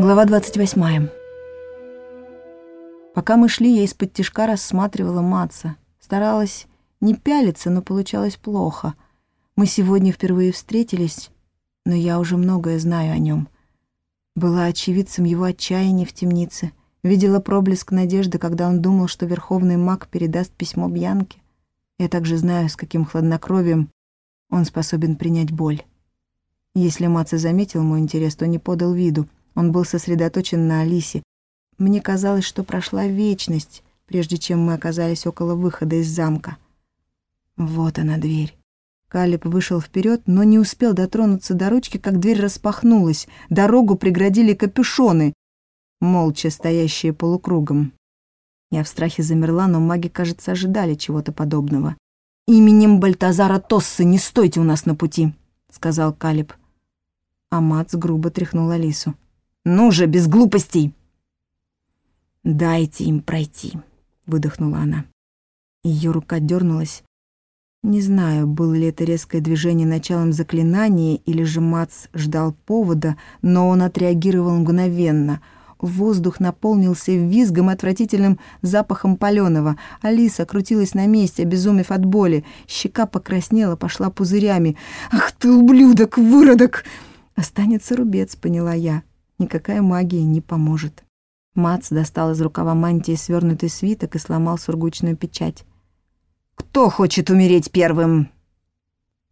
Глава 28. Пока мы шли, я из-под тишка рассматривала Матса. Старалась не пялиться, но получалось плохо. Мы сегодня впервые встретились, но я уже многое знаю о нем. Была очевидцем его отчаяния в темнице. Видела проблеск надежды, когда он думал, что верховный маг передаст письмо Бьянке. Я также знаю, с каким хладнокровием он способен принять боль. Если Маца заметил мой интерес, то не подал виду — он был сосредоточен на Алисе. Мне казалось, что прошла вечность, прежде чем мы оказались около выхода из замка. Вот она, дверь. Калиб вышел вперед, но не успел дотронуться до ручки, как дверь распахнулась. Дорогу преградили капюшоны, молча стоящие полукругом. Я в страхе замерла, но маги, кажется, ожидали чего-то подобного. «Именем Бальтазара Тоссы не стойте у нас на пути», — сказал Калиб. А Мац грубо тряхнул Алису. Ну же, без глупостей!» «Дайте им пройти», — выдохнула она. Ее рука дернулась. Не знаю, было ли это резкое движение началом заклинания или же Мац ждал повода, но он отреагировал мгновенно. Воздух наполнился визгом отвратительным запахом палёного. Алиса крутилась на месте, обезумев от боли. Щека покраснела, пошла пузырями. «Ах ты, ублюдок, выродок!» «Останется рубец», — поняла я. Никакая магия не поможет. Мац достал из рукава мантии свернутый свиток и сломал сургучную печать. «Кто хочет умереть первым?»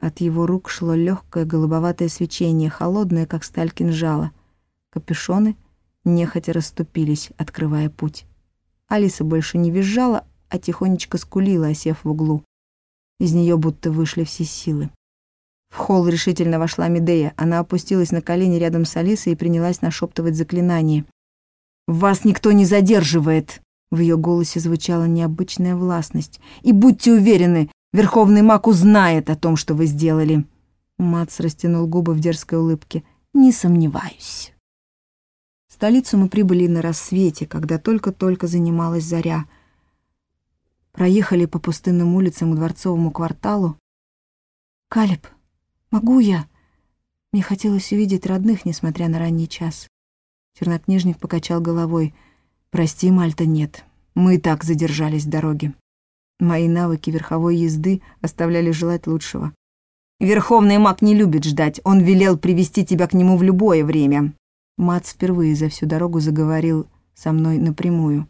От его рук шло легкое голубоватое свечение, холодное, как сталь кинжала. Капюшоны нехотя расступились, открывая путь. Алиса больше не визжала, а тихонечко скулила, осев в углу. Из нее будто вышли все силы. В холл решительно вошла Медея. Она опустилась на колени рядом с Алисой и принялась нашептывать заклинание. «Вас никто не задерживает!» В ее голосе звучала необычная властность. «И будьте уверены, Верховный маг узнает о том, что вы сделали!» Мац растянул губы в дерзкой улыбке. «Не сомневаюсь». В столицу мы прибыли на рассвете, когда только-только занималась заря. Проехали по пустынным улицам к дворцовому кварталу. «Калеб», «Могу я?» Мне хотелось увидеть родных, несмотря на ранний час. Чернокнижник покачал головой. «Прости, Мальта, нет. Мы и так задержались в дороге. Мои навыки верховой езды оставляли желать лучшего. Верховный маг не любит ждать. Он велел привести тебя к нему в любое время». Мац впервые за всю дорогу заговорил со мной напрямую.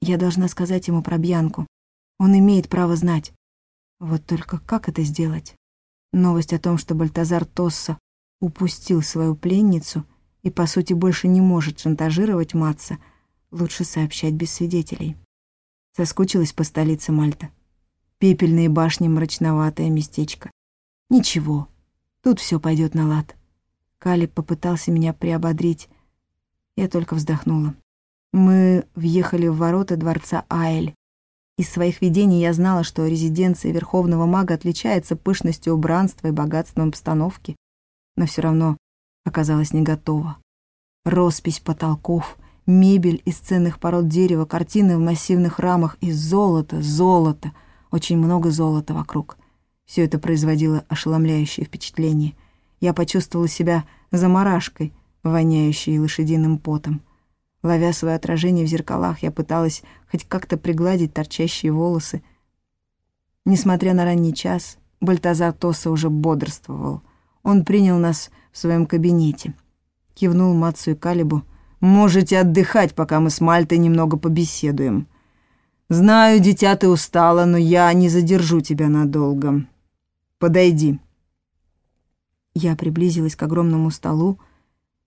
«Я должна сказать ему про Бьянку. Он имеет право знать. Вот только как это сделать?» Новость о том, что Бальтазар Тосса упустил свою пленницу и, по сути, больше не может шантажировать Матца, лучше сообщать без свидетелей. Соскучилась по столице Мальта. Пепельные башни, мрачноватое местечко. Ничего, тут все пойдет на лад. Калиб попытался меня приободрить. Я только вздохнула. Мы въехали в ворота дворца Айль. Из своих видений я знала, что резиденция Верховного Мага отличается пышностью убранства и богатством обстановки, но все равно оказалась не готова. Роспись потолков, мебель из ценных пород дерева, картины в массивных рамах и золото, золото, очень много золота вокруг. Все это производило ошеломляющее впечатление. Я почувствовала себя заморашкой, воняющей лошадиным потом. Ловя свое отражение в зеркалах, я пыталась хоть как-то пригладить торчащие волосы. Несмотря на ранний час, Бальтазар Тоса уже бодрствовал. Он принял нас в своем кабинете. Кивнул Мацу и Калибу. «Можете отдыхать, пока мы с Мальтой немного побеседуем. Знаю, дитя, ты устала, но я не задержу тебя надолго. Подойди». Я приблизилась к огромному столу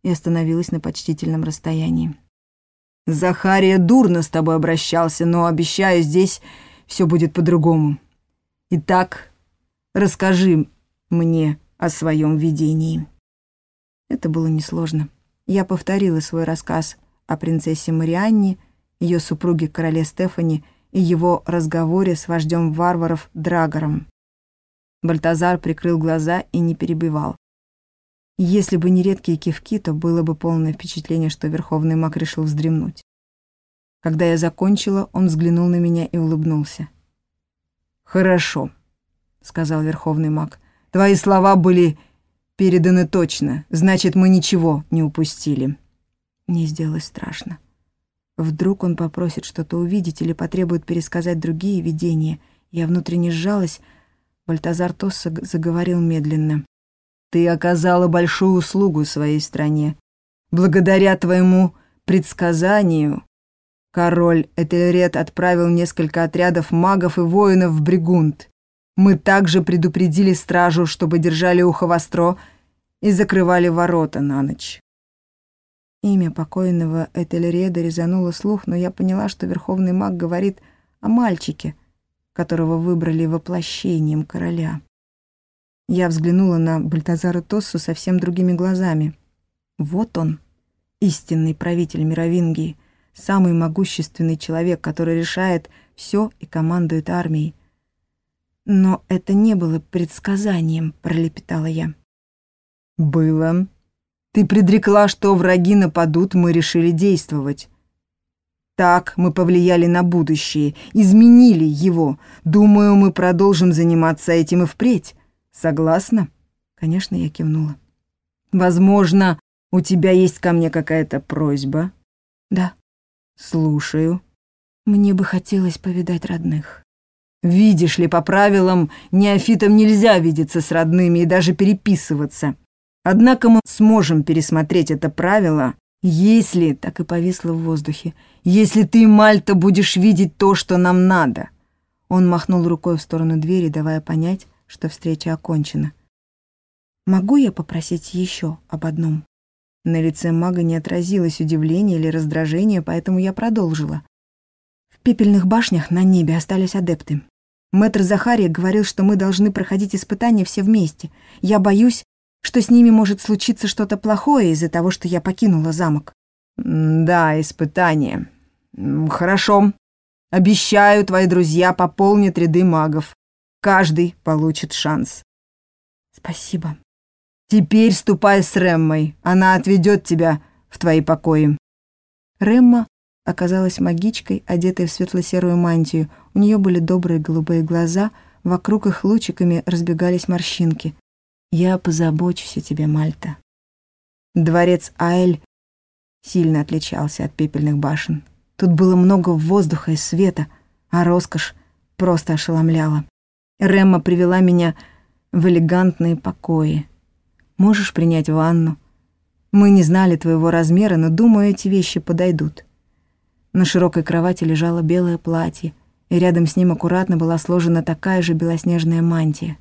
и остановилась на почтительном расстоянии. Захария дурно с тобой обращался, но обещаю, здесь все будет по-другому. Итак, расскажи мне о своем видении». Это было несложно. Я повторила свой рассказ о принцессе Марианне, ее супруге короле Стефани и его разговоре с вождем варваров Драгором. Бальтазар прикрыл глаза и не перебивал. Если бы не редкие кивки, то было бы полное впечатление, что Верховный маг решил вздремнуть. Когда я закончила, он взглянул на меня и улыбнулся. «Хорошо», — сказал Верховный маг. «Твои слова были переданы точно, значит, мы ничего не упустили. Мне сделалось страшно. Вдруг он попросит что-то увидеть или потребует пересказать другие видения. Я внутренне сжалась. Бальтазар Тосса заговорил медленно. «Ты оказала большую услугу своей стране. Благодаря твоему предсказанию король Этельред отправил несколько отрядов магов и воинов в Бригунд. Мы также предупредили стражу, чтобы держали ухо востро и закрывали ворота на ночь. Имя покойного Этельреда резануло слух, но я поняла, что верховный маг говорит о мальчике, которого выбрали воплощением короля. Я взглянула на Бальтазара Тоссу совсем другими глазами. Вот он, истинный правитель Мировингии, самый могущественный человек, который решает все и командует армией. Но это не было предсказанием, пролепетала я. Было, ты предрекла, что враги нападут, мы решили действовать. Так мы повлияли на будущее, изменили его. Думаю, мы продолжим заниматься этим и впредь. Согласна? Конечно, я кивнула. Возможно, у тебя есть ко мне какая-то просьба? Да. Слушаю. Мне бы хотелось повидать родных. Видишь ли, по правилам, неофитам нельзя видеться с родными и даже переписываться. Однако мы сможем пересмотреть это правило, если, так и повисло в воздухе, если ты, Мальта, будешь видеть то, что нам надо. Он махнул рукой в сторону двери, давая понять, что встреча окончена. Могу я попросить еще об одном? На лице мага не отразилось удивление или раздражение, поэтому я продолжила. В пепельных башнях на небе остались адепты. Мэтр Захария говорил, что мы должны проходить испытания все вместе. Я боюсь, что с ними может случиться что-то плохое из-за того, что я покинула замок. Да, испытание. Хорошо. Обещаю, твои друзья пополнят ряды магов. Каждый получит шанс. Спасибо. Теперь ступай с Реммой. Она отведет тебя в твои покои. Ремма оказалась магичкой, одетой в светло-серую мантию. У нее были добрые голубые глаза, вокруг их лучиками разбегались морщинки. Я позабочусь о тебе, Мальта. Дворец Аэль сильно отличался от пепельных башен. Тут было много воздуха и света, а роскошь просто ошеломляла. Ремма привела меня в элегантные покои. Можешь принять ванну? Мы не знали твоего размера, но, думаю, эти вещи подойдут. На широкой кровати лежало белое платье, и рядом с ним аккуратно была сложена такая же белоснежная мантия.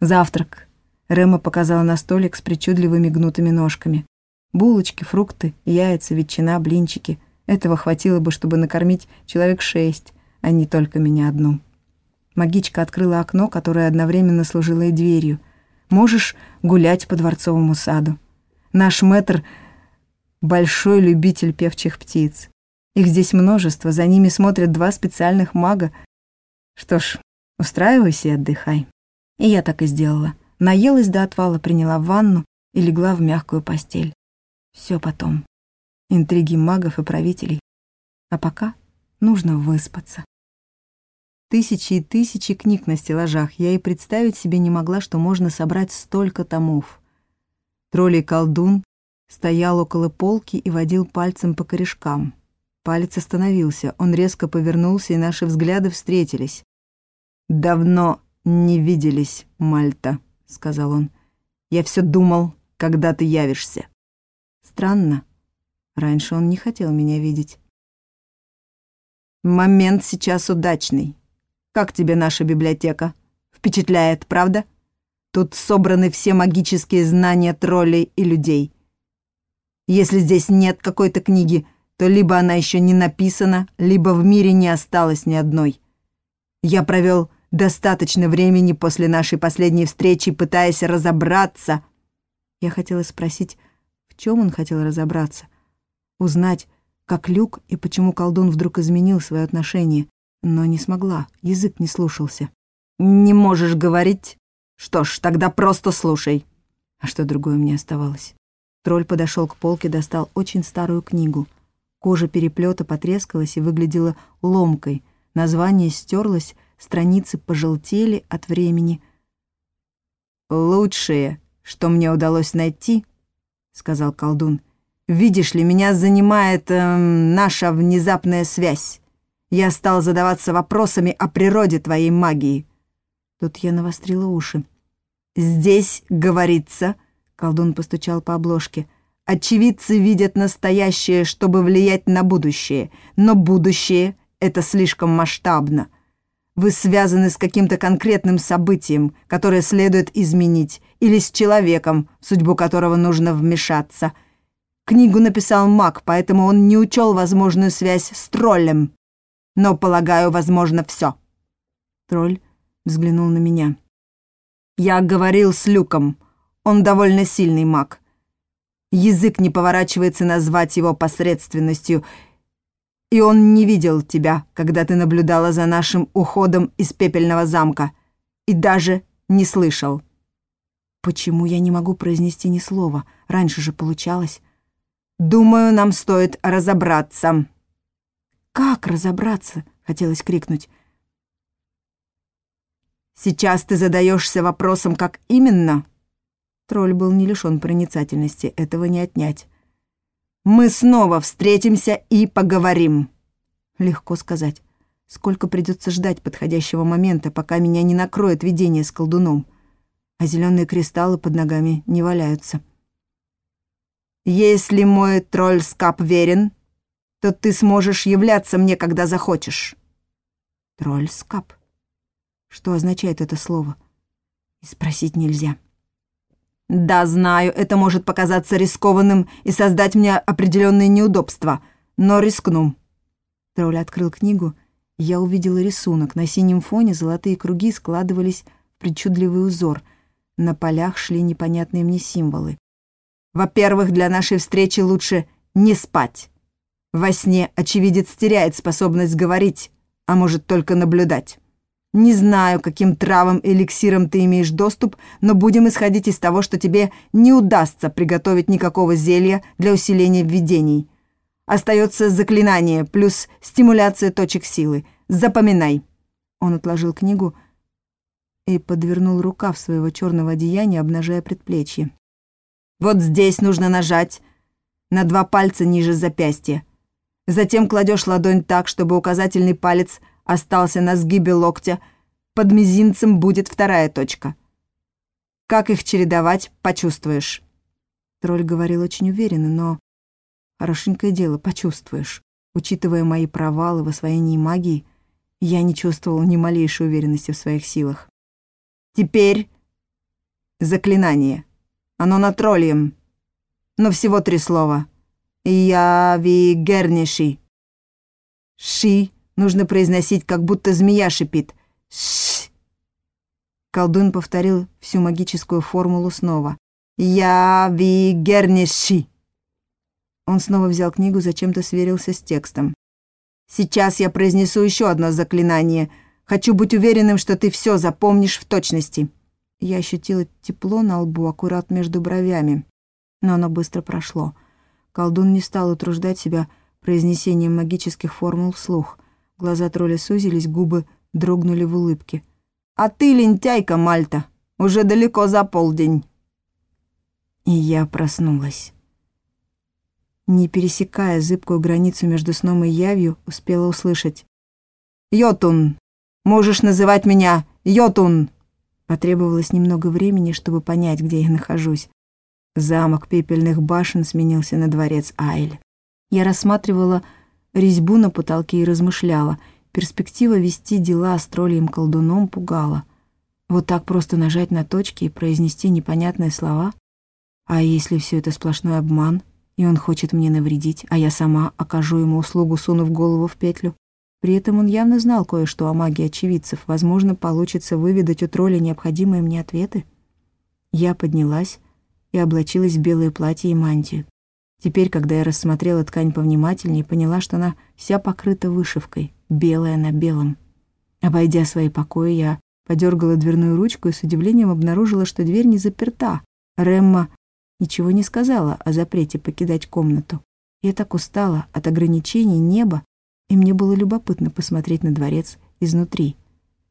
Завтрак Рема показала на столик с причудливыми гнутыми ножками. Булочки, фрукты, яйца, ветчина, блинчики. Этого хватило бы, чтобы накормить человек шесть, а не только меня одну. Магичка открыла окно, которое одновременно служило и дверью. «Можешь гулять по дворцовому саду. Наш мэтр — большой любитель певчих птиц. Их здесь множество, за ними смотрят два специальных мага. Что ж, устраивайся и отдыхай». И я так и сделала. Наелась до отвала, приняла ванну и легла в мягкую постель. Все потом. Интриги магов и правителей. А пока нужно выспаться. Тысячи и тысячи книг на стеллажах. Я и представить себе не могла, что можно собрать столько томов. Троллей-колдун стоял около полки и водил пальцем по корешкам. Палец остановился, он резко повернулся, и наши взгляды встретились. «Давно не виделись, Мальта», — сказал он. «Я все думал, когда ты явишься». Странно. Раньше он не хотел меня видеть. «Момент сейчас удачный. Как тебе наша библиотека? Впечатляет, правда? Тут собраны все магические знания троллей и людей. Если здесь нет какой-то книги, то либо она еще не написана, либо в мире не осталось ни одной. Я провел достаточно времени после нашей последней встречи, пытаясь разобраться. Я хотела спросить, в чем он хотел разобраться. Узнать, как Люк и почему колдун вдруг изменил свое отношение, но не смогла, язык не слушался. «Не можешь говорить? Что ж, тогда просто слушай». А что другое мне оставалось? Тролль подошел к полке, достал очень старую книгу. Кожа переплета потрескалась и выглядела ломкой. Название стерлось, страницы пожелтели от времени. «Лучшее, что мне удалось найти, — сказал колдун, — Видишь ли, меня занимает эм, наша внезапная связь. Я стал задаваться вопросами о природе твоей магии». Тут я навострила уши. «Здесь говорится...» — колдун постучал по обложке. «Очевидцы видят настоящее, чтобы влиять на будущее. Но будущее — это слишком масштабно. Вы связаны с каким-то конкретным событием, которое следует изменить, или с человеком, в судьбу которого нужно вмешаться. Книгу написал маг, поэтому он не учел возможную связь с троллем. Но, полагаю, возможно все. Тролль взглянул на меня. «Я говорил с Люком. Он довольно сильный маг. Язык не поворачивается назвать его посредственностью, и он не видел тебя, когда ты наблюдала за нашим уходом из пепельного замка, и даже не слышал». «Почему я не могу произнести ни слова? Раньше же получалось». «Думаю, нам стоит разобраться». «Как разобраться?» — хотелось крикнуть. «Сейчас ты задаешься вопросом, как именно?» Тролль был не лишен проницательности, этого не отнять. «Мы снова встретимся и поговорим». Легко сказать. Сколько придется ждать подходящего момента, пока меня не накроет видение с колдуном, а зеленые кристаллы под ногами не валяются. «Если мой тролль-скап верен, то ты сможешь являться мне, когда захочешь». «Тролль-скап». Что означает это слово? И спросить нельзя. Да, знаю, это может показаться рискованным и создать мне определенные неудобства, но рискну. Тролль открыл книгу, я увидела рисунок. На синем фоне золотые круги складывались в причудливый узор. На полях шли непонятные мне символы. Во-первых, для нашей встречи лучше не спать. Во сне очевидец теряет способность говорить, а может только наблюдать. Не знаю, каким травам и эликсирам ты имеешь доступ, но будем исходить из того, что тебе не удастся приготовить никакого зелья для усиления видений. Остается заклинание плюс стимуляция точек силы. Запоминай. Он отложил книгу и подвернул рукав своего черного одеяния, обнажая предплечье. Вот здесь нужно нажать на два пальца ниже запястья. Затем кладешь ладонь так, чтобы указательный палец остался на сгибе локтя, под мизинцем будет вторая точка. Как их чередовать, почувствуешь. Тролль говорил очень уверенно, но хорошенькое дело, почувствуешь. Учитывая мои провалы в освоении магии, я не чувствовал ни малейшей уверенности в своих силах. Теперь заклинание. Оно на троллем. Но всего три слова. Я ви герниши. Ши Нужно произносить, как будто змея шипит. Ш. Колдун повторил всю магическую формулу снова. Я вигерниши. Он снова взял книгу, зачем-то сверился с текстом. Сейчас я произнесу еще одно заклинание. Хочу быть уверенным, что ты все запомнишь в точности. Я ощутила тепло на лбу, аккурат между бровями. Но оно быстро прошло. Колдун не стал утруждать себя произнесением магических формул вслух. Глаза тролля сузились, губы дрогнули в улыбке. «А ты, лентяйка, Мальта, уже далеко за полдень». И я проснулась. Не пересекая зыбкую границу между сном и явью, успела услышать. «Йотун! Можешь называть меня Йотун!» Потребовалось немного времени, чтобы понять, где я нахожусь. Замок пепельных башен сменился на дворец Айль. Я рассматривала резьбу на потолке и размышляла. Перспектива вести дела с троллем-колдуном пугала. Вот так просто нажать на точки и произнести непонятные слова? А если все это сплошной обман, и он хочет мне навредить, а я сама окажу ему услугу, сунув голову в петлю? При этом он явно знал кое-что о магии очевидцев. Возможно, получится выведать у тролля необходимые мне ответы. Я поднялась и облачилась в белое платье и мантию. Теперь, когда я рассмотрела ткань повнимательнее, поняла, что она вся покрыта вышивкой, белая на белом. Обойдя свои покои, я подергала дверную ручку и с удивлением обнаружила, что дверь не заперта. Ремма ничего не сказала о запрете покидать комнату. Я так устала от ограничений неба, и мне было любопытно посмотреть на дворец изнутри.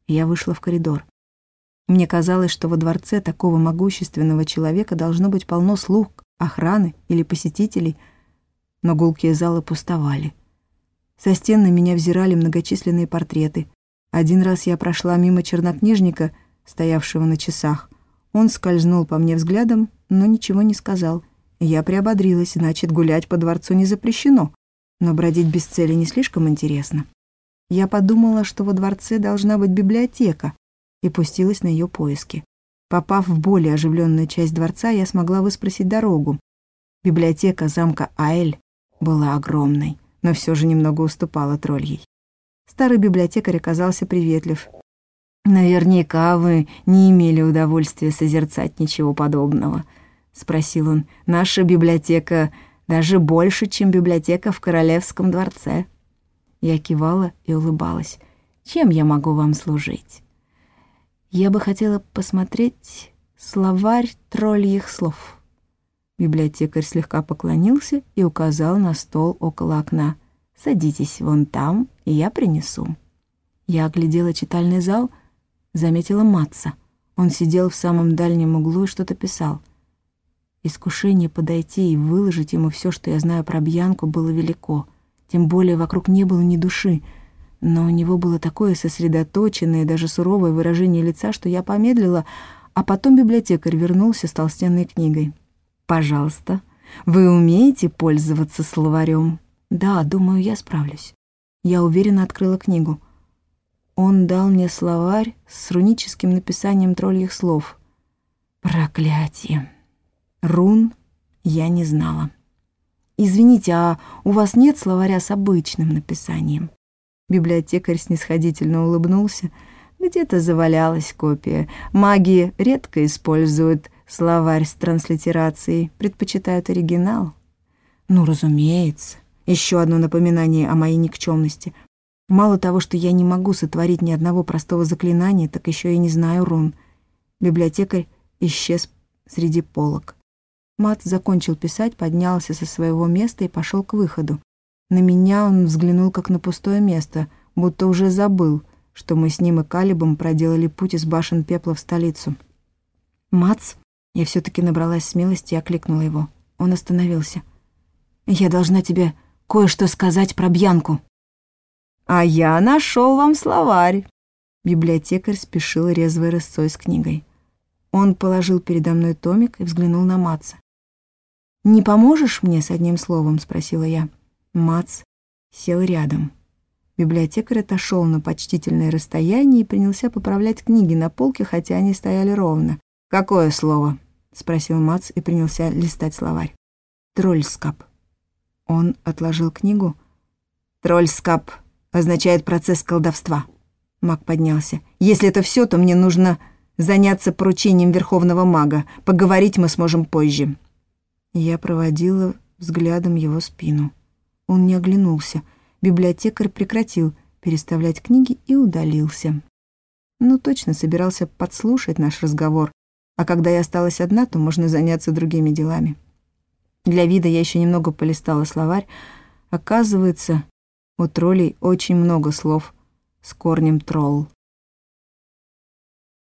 Я вышла в коридор. Мне казалось, что во дворце такого могущественного человека должно быть полно слуг, охраны или посетителей, но гулкие залы пустовали. Со стен на меня взирали многочисленные портреты. Один раз я прошла мимо чернокнижника, стоявшего на часах. Он скользнул по мне взглядом, но ничего не сказал. Я приободрилась, значит, гулять по дворцу не запрещено. Но бродить без цели не слишком интересно. Я подумала, что во дворце должна быть библиотека, и пустилась на ее поиски. Попав в более оживленную часть дворца, я смогла выспросить дорогу. Библиотека замка Аэль была огромной, но все же немного уступала тролльей. Старый библиотекарь оказался приветлив. «Наверняка вы не имели удовольствия созерцать ничего подобного», — спросил он. «Наша библиотека даже больше, чем библиотека в Королевском дворце». Я кивала и улыбалась. «Чем я могу вам служить?» «Я бы хотела посмотреть словарь тролльих слов». Библиотекарь слегка поклонился и указал на стол около окна. «Садитесь вон там, и я принесу». Я оглядела читальный зал, заметила Матца. Он сидел в самом дальнем углу и что-то писал. Искушение подойти и выложить ему все, что я знаю про Бьянку, было велико. Тем более вокруг не было ни души. Но у него было такое сосредоточенное, даже суровое выражение лица, что я помедлила, а потом библиотекарь вернулся с толстенной книгой. Пожалуйста, вы умеете пользоваться словарем? Да, думаю, я справлюсь. Я уверенно открыла книгу. Он дал мне словарь с руническим написанием тролльих слов. Проклятие. Рун я не знала. «Извините, а у вас нет словаря с обычным написанием?» Библиотекарь снисходительно улыбнулся. Где-то завалялась копия. Маги редко используют Словарь с транслитерацией предпочитают оригинал. Ну, разумеется. Еще одно напоминание о моей никчемности. Мало того, что я не могу сотворить ни одного простого заклинания, так еще и не знаю рун. Библиотекарь исчез среди полок. Мат закончил писать, поднялся со своего места и пошел к выходу. На меня он взглянул как на пустое место, будто уже забыл, что мы с ним и Калибом проделали путь из башен пепла в столицу. Мац я все-таки набралась смелости и окликнула его. Он остановился. «Я должна тебе кое-что сказать про Бьянку». «А я нашел вам словарь». Библиотекарь спешил резвой рысцой с книгой. Он положил передо мной томик и взглянул на Маца. «Не поможешь мне с одним словом?» — спросила я. Мац сел рядом. Библиотекарь отошел на почтительное расстояние и принялся поправлять книги на полке, хотя они стояли ровно. «Какое слово?» — спросил Мац и принялся листать словарь. «Трольскап». Он отложил книгу. «Трольскап означает процесс колдовства». Маг поднялся. «Если это все, то мне нужно заняться поручением Верховного Мага. Поговорить мы сможем позже». Я проводила взглядом его спину. Он не оглянулся. Библиотекарь прекратил переставлять книги и удалился. Ну, точно собирался подслушать наш разговор, а когда я осталась одна, то можно заняться другими делами. Для вида я еще немного полистала словарь. Оказывается, у троллей очень много слов с корнем «тролл».